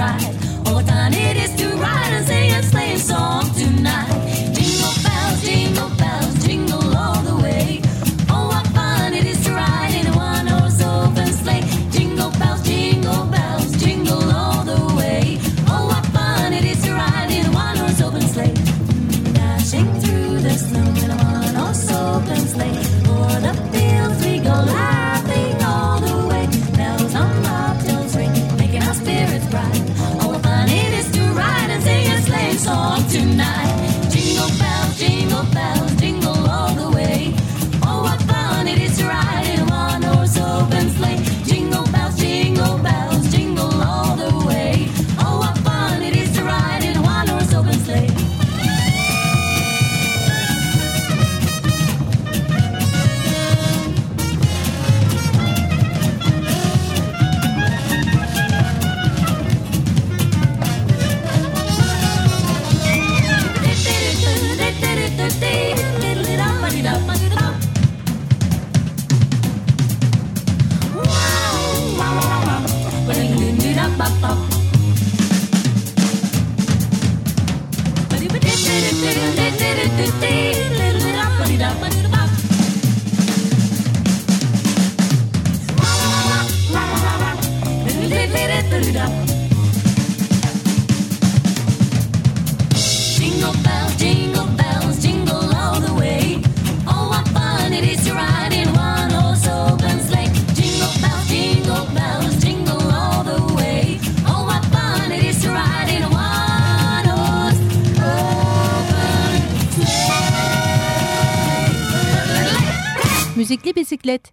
All Müzikli bisiklet.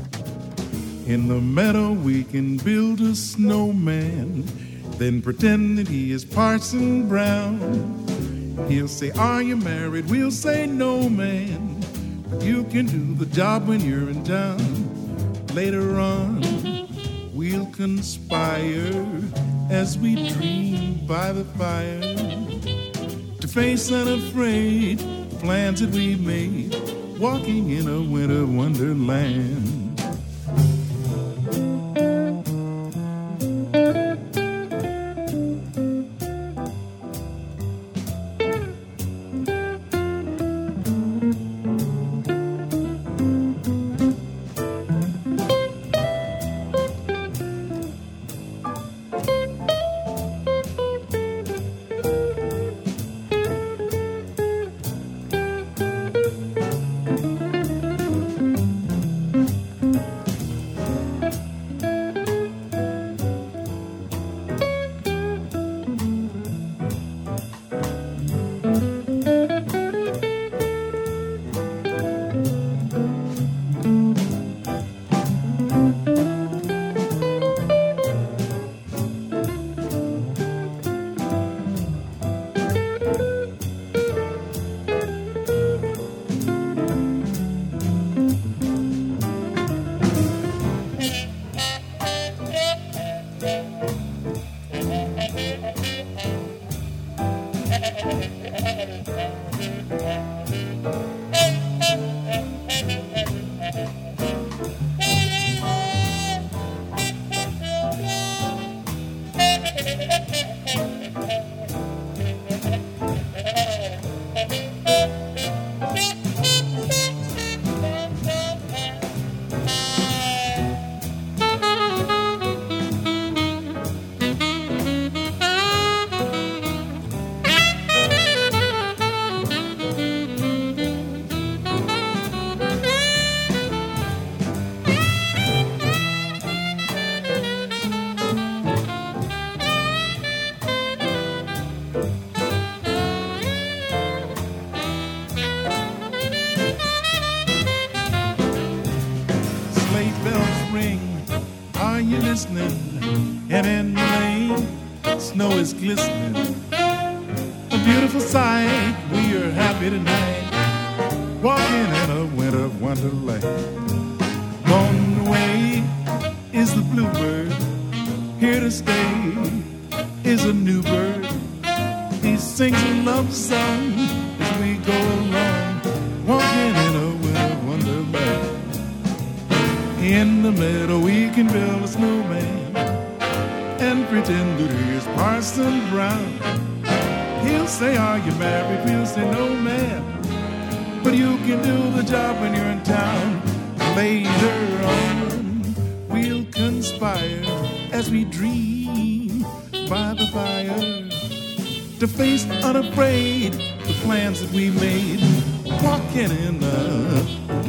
In the meadow, we can build a snowman, then pretend that he is Parson Brown. He'll say, Are you married? We'll say, No, man. But you can do the job when you're in town. Later on, we'll conspire as we dream by the fire to face unafraid plans that we've made, walking in a winter wonderland.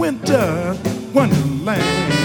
winter wonderland.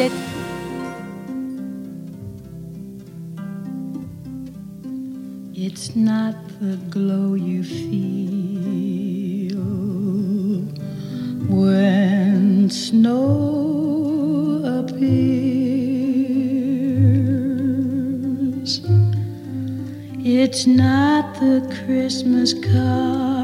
It's not the glow you feel when snow appears. It's not the Christmas card.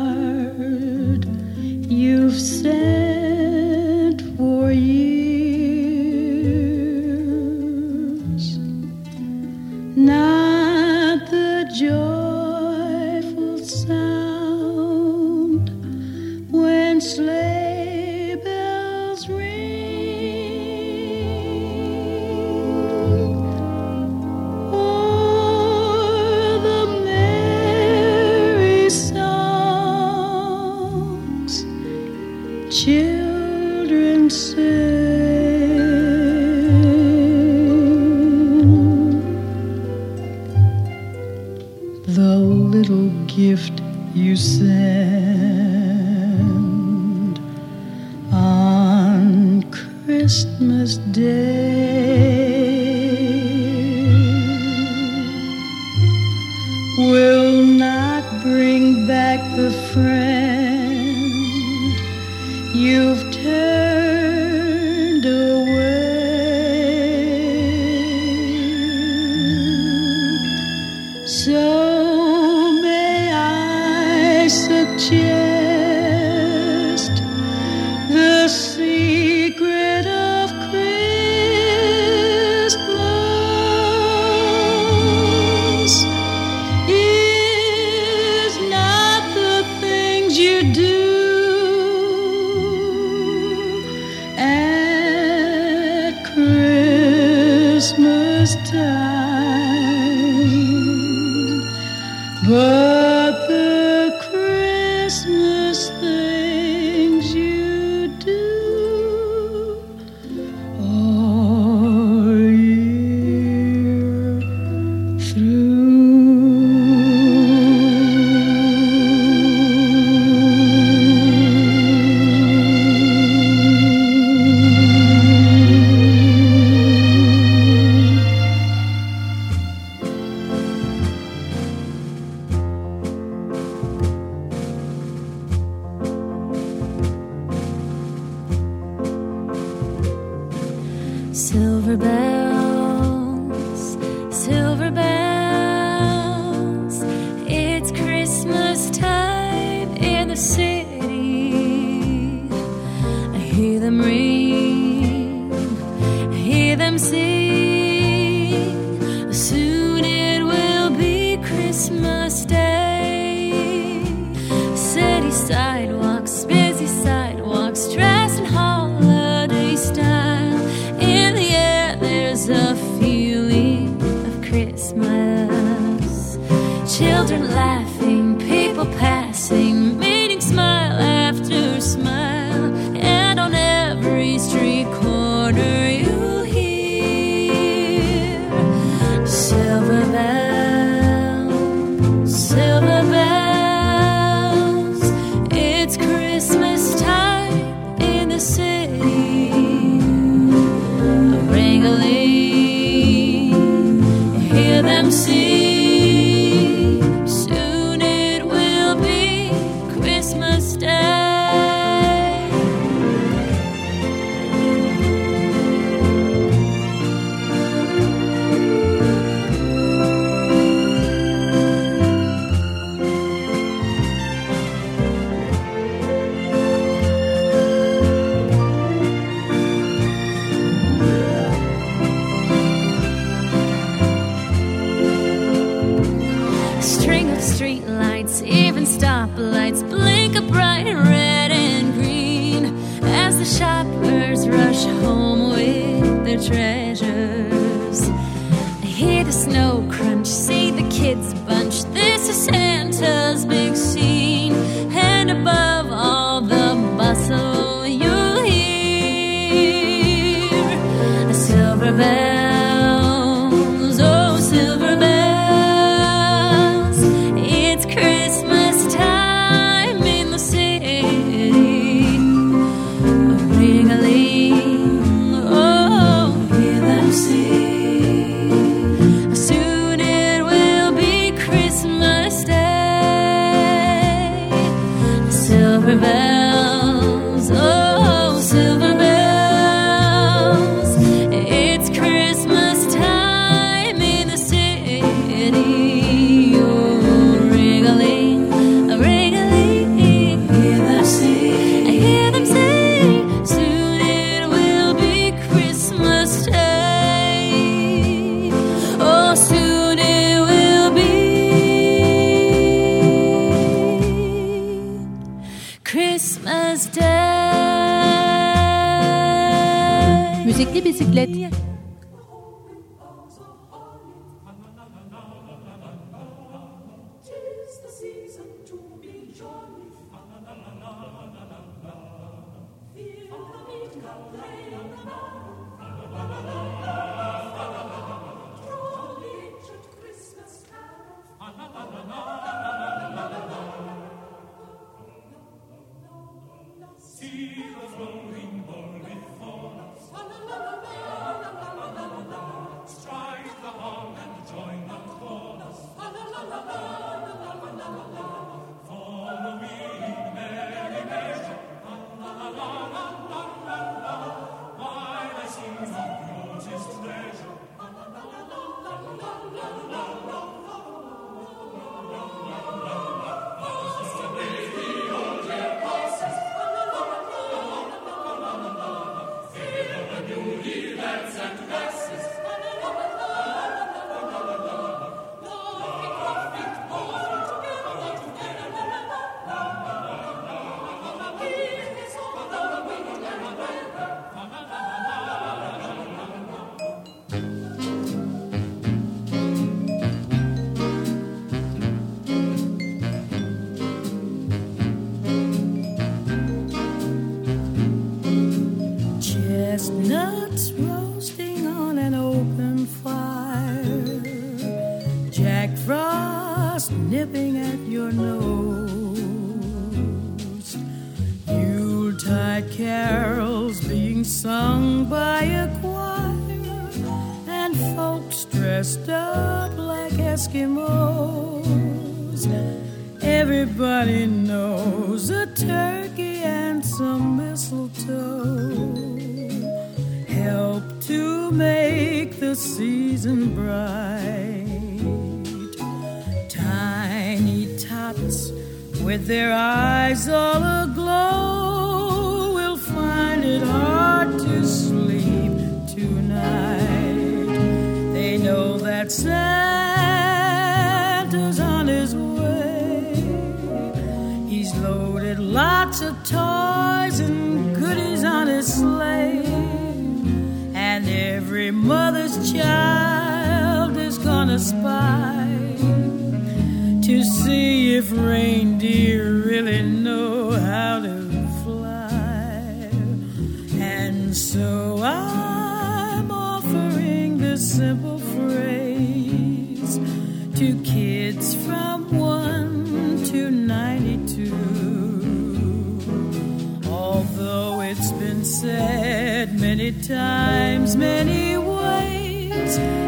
Ways,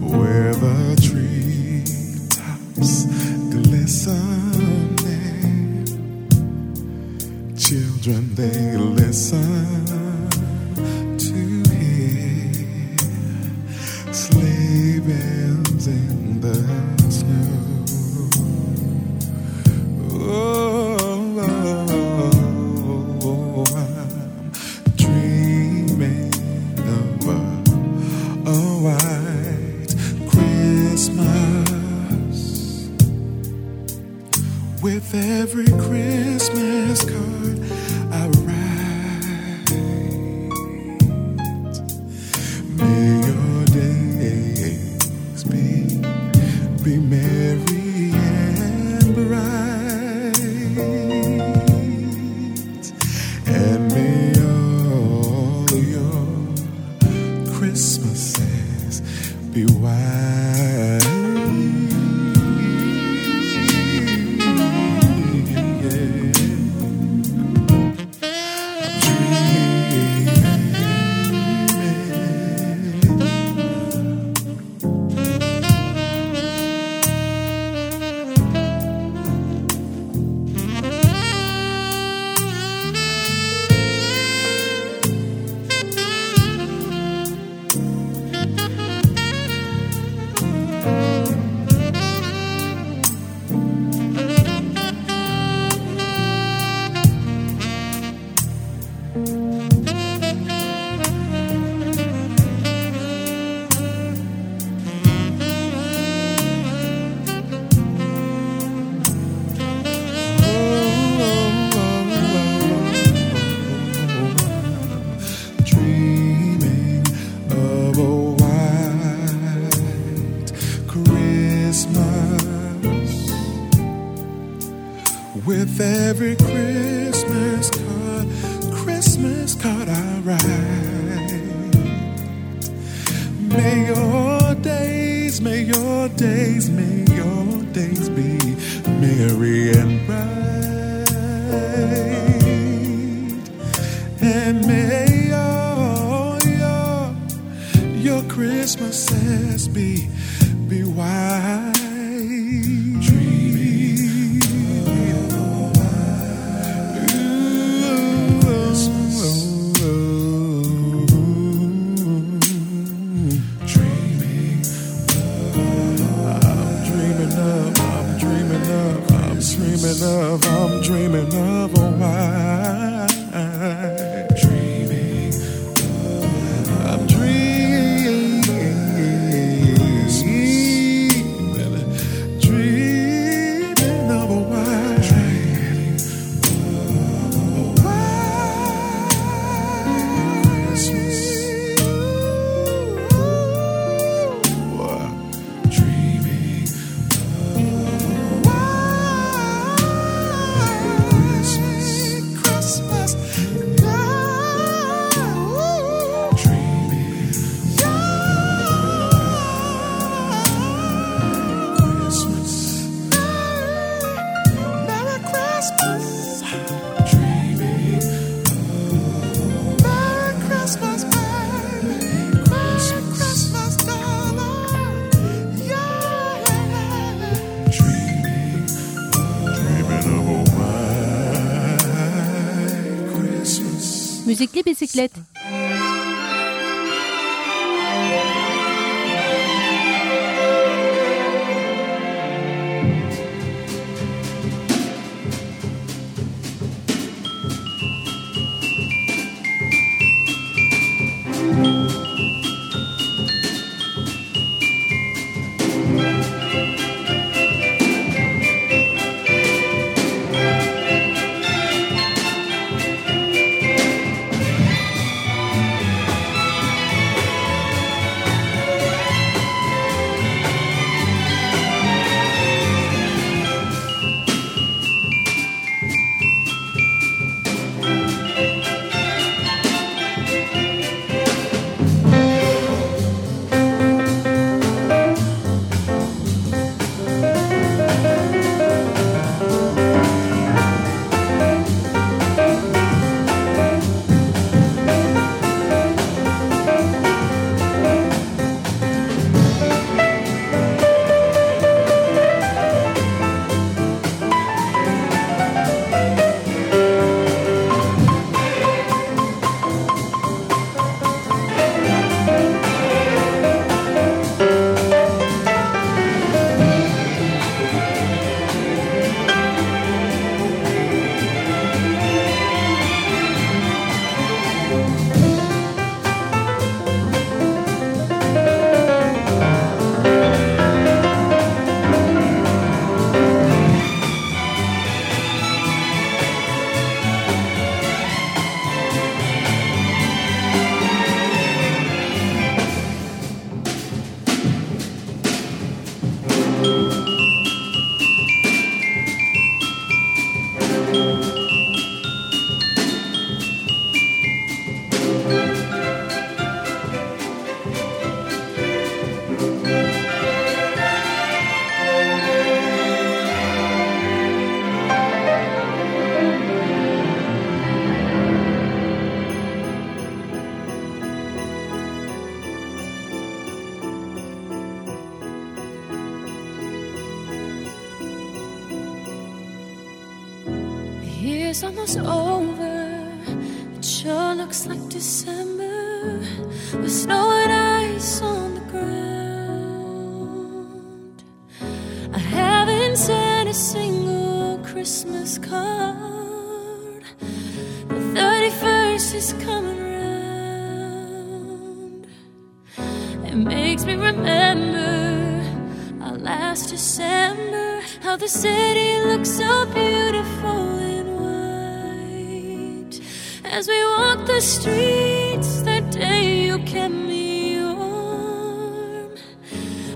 where the treetops glistening, children they listen bicyclette.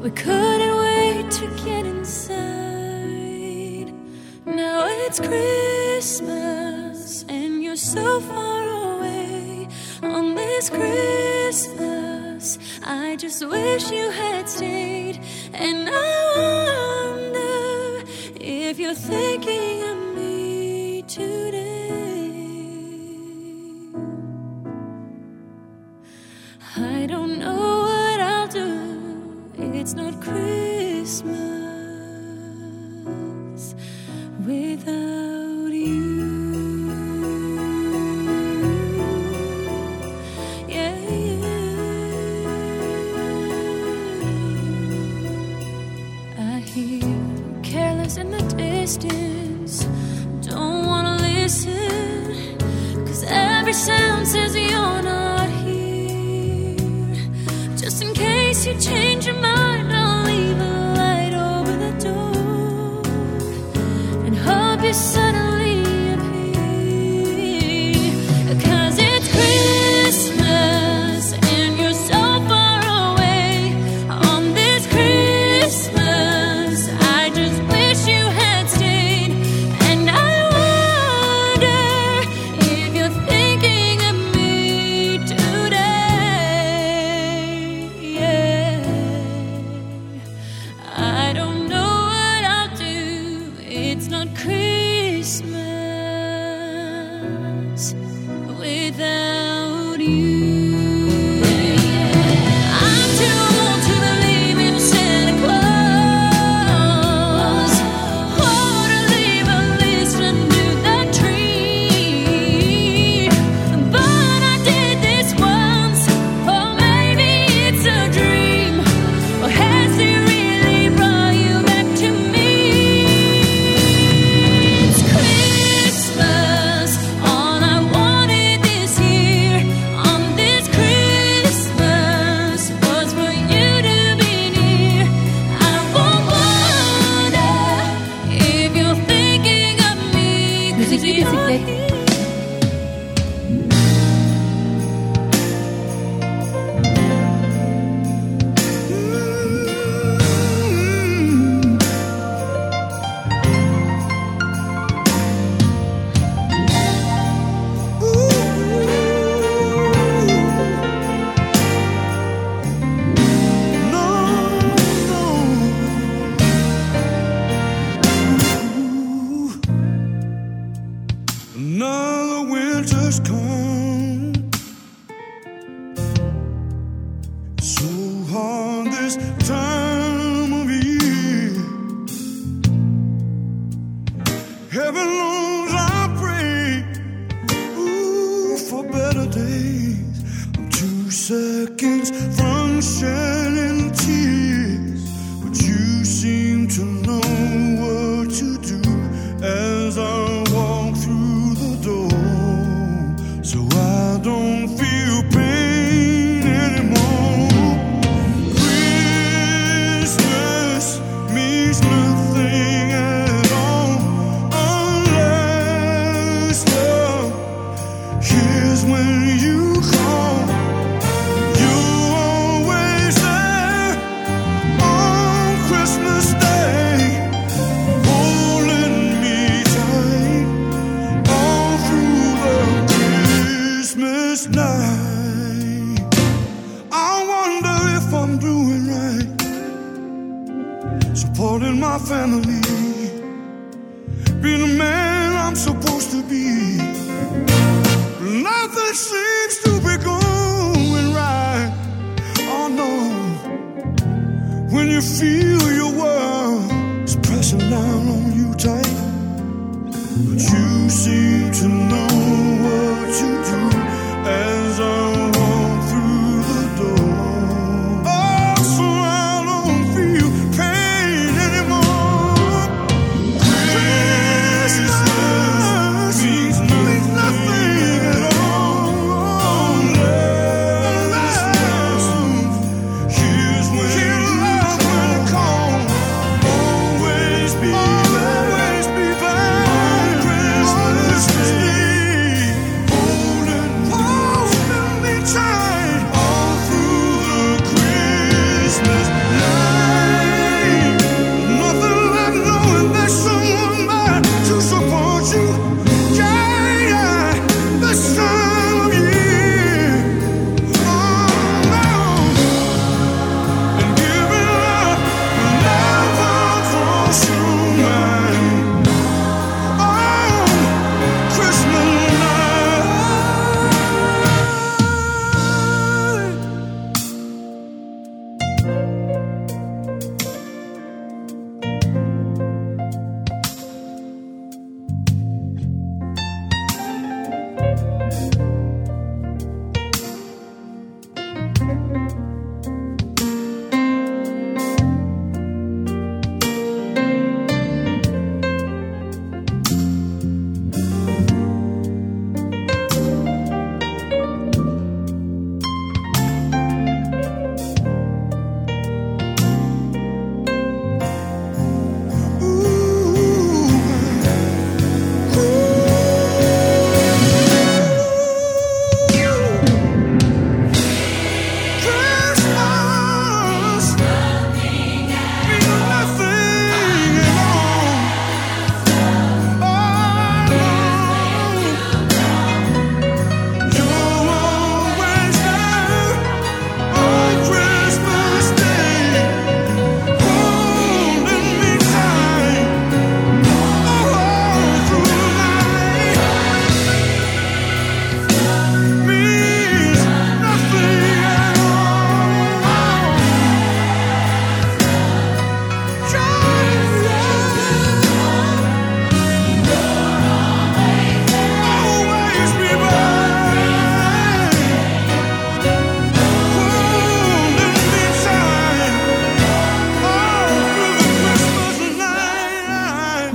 We couldn't wait to get inside. Now it's Christmas and you're so far away. On this Christmas, I just wish you had stayed. And I wonder if you're thinking of me.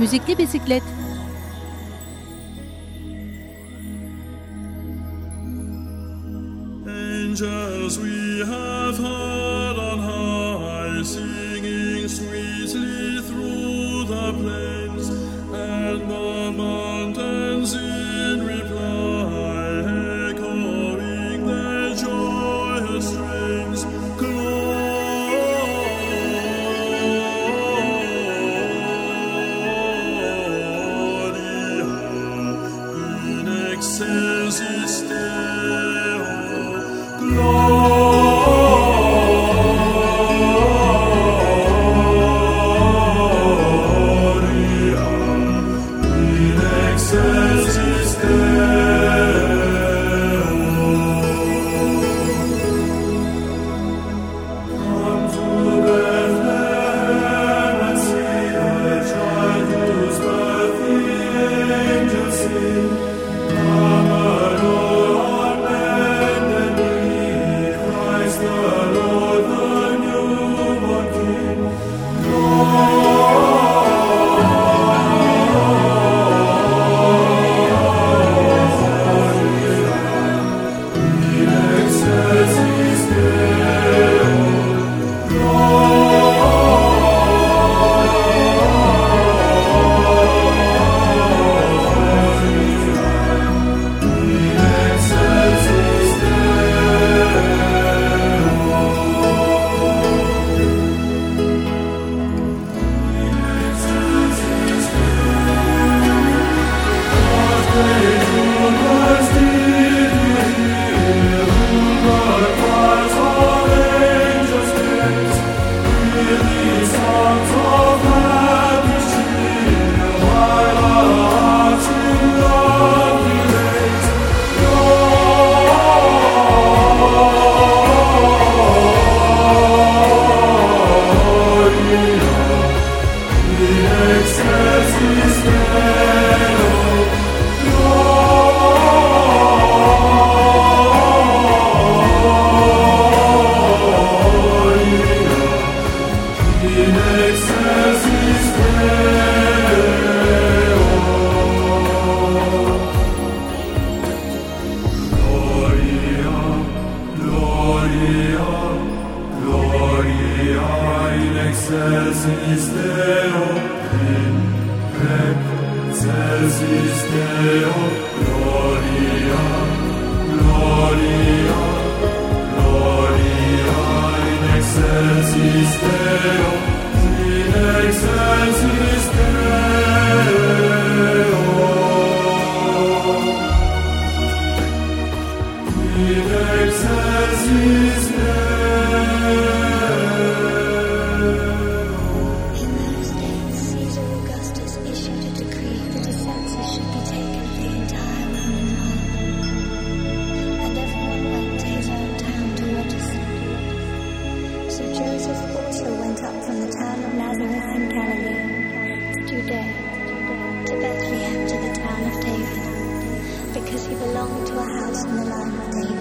musique des bicyclettes. Müzikli of Müzikli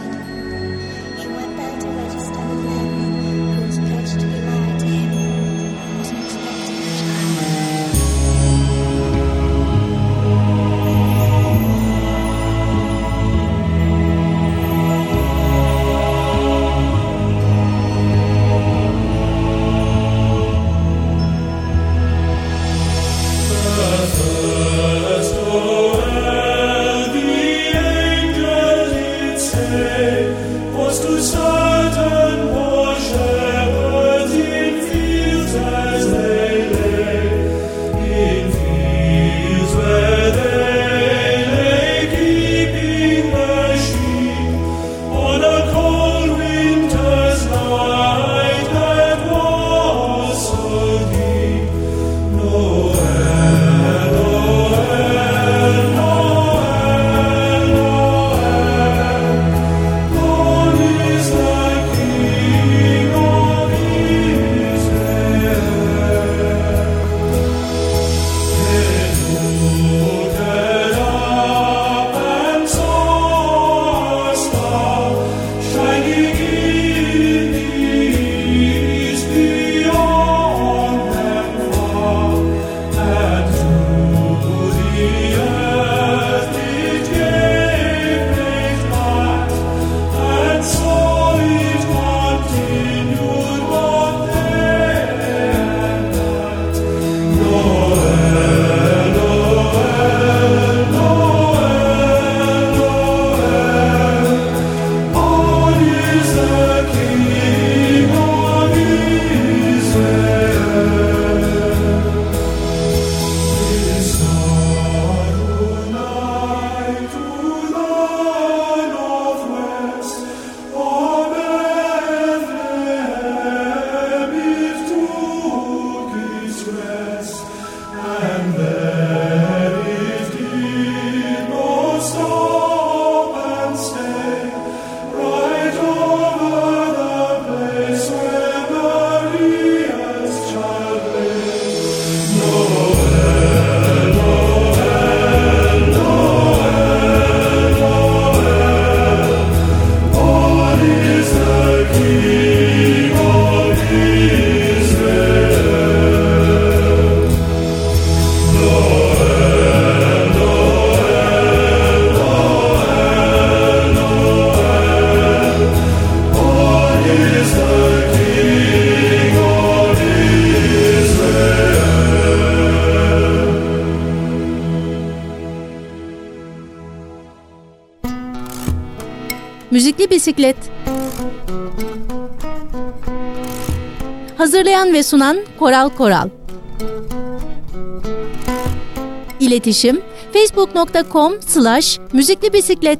sunan Koral Koral. İletişim facebook.com slash müzikli bisiklet